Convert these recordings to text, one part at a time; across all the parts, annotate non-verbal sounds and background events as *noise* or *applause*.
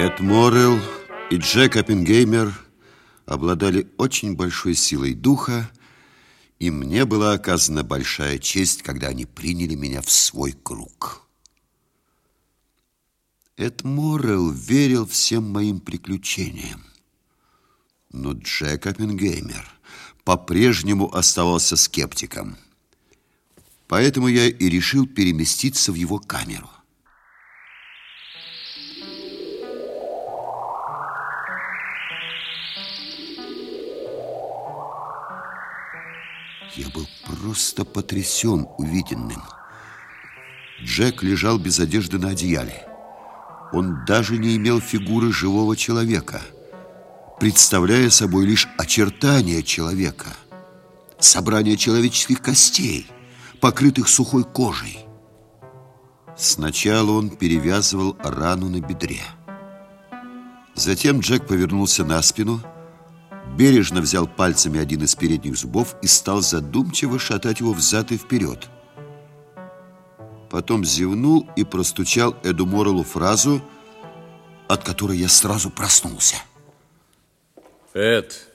Эд Моррелл и Джек Оппенгеймер обладали очень большой силой духа, и мне была оказана большая честь, когда они приняли меня в свой круг. Эд Моррелл верил всем моим приключениям. Но Джек Оппенгеймер по-прежнему оставался скептиком. Поэтому я и решил переместиться в его камеру. Я был просто потрясен увиденным. Джек лежал без одежды на одеяле. Он даже не имел фигуры живого человека, представляя собой лишь очертания человека, собрание человеческих костей, покрытых сухой кожей. Сначала он перевязывал рану на бедре. Затем Джек повернулся на спину бережно взял пальцами один из передних зубов и стал задумчиво шатать его взад и вперед. Потом зевнул и простучал Эду Моррелу фразу, от которой я сразу проснулся. Эд,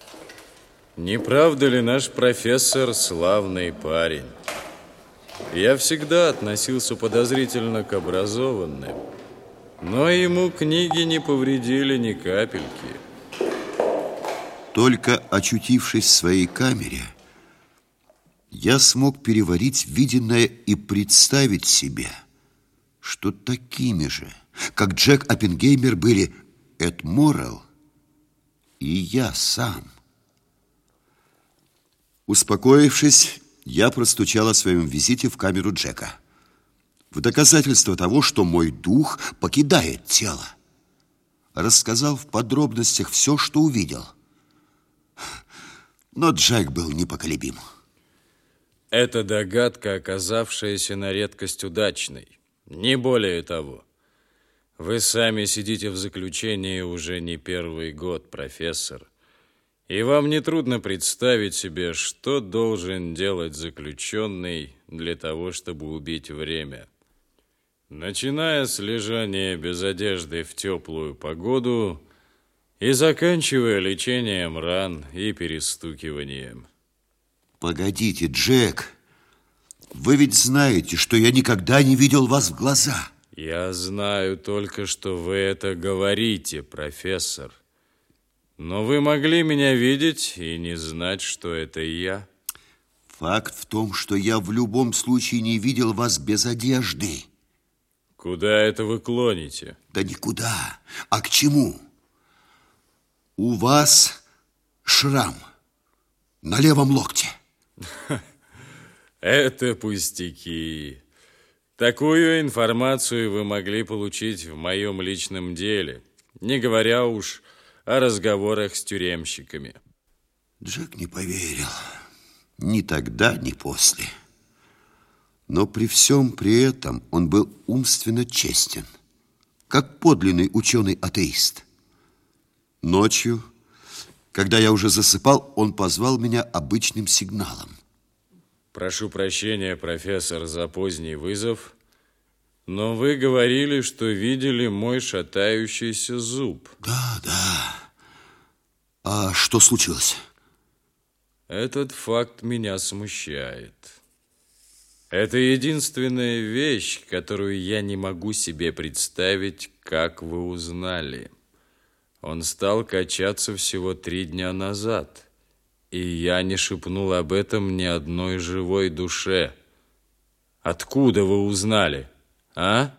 не правда ли наш профессор славный парень? Я всегда относился подозрительно к образованным, но ему книги не повредили ни капельки. Только очутившись в своей камере, я смог переварить виденное и представить себе, что такими же, как Джек Оппенгеймер, были Эд Моррелл и я сам. Успокоившись, я простучал о своем визите в камеру Джека. В доказательство того, что мой дух покидает тело. Рассказал в подробностях все, что увидел – но Джек был непоколебим. Это догадка, оказавшаяся на редкость удачной. Не более того. Вы сами сидите в заключении уже не первый год, профессор. И вам не трудно представить себе, что должен делать заключенный для того, чтобы убить время. Начиная с лежания без одежды в теплую погоду – и заканчивая лечением ран и перестукиванием. Погодите, Джек, вы ведь знаете, что я никогда не видел вас в глаза. Я знаю только, что вы это говорите, профессор. Но вы могли меня видеть и не знать, что это я. Факт в том, что я в любом случае не видел вас без одежды. Куда это вы клоните? Да никуда. А к чему? У вас шрам на левом локте. *laughs* Это пустяки. Такую информацию вы могли получить в моем личном деле, не говоря уж о разговорах с тюремщиками. Джек не поверил. Ни тогда, ни после. Но при всем при этом он был умственно честен, как подлинный ученый-атеист. Ночью, когда я уже засыпал, он позвал меня обычным сигналом. Прошу прощения, профессор, за поздний вызов, но вы говорили, что видели мой шатающийся зуб. Да, да. А что случилось? Этот факт меня смущает. Это единственная вещь, которую я не могу себе представить, как вы узнали. Он стал качаться всего три дня назад, и я не шепнул об этом ни одной живой душе. Откуда вы узнали, а?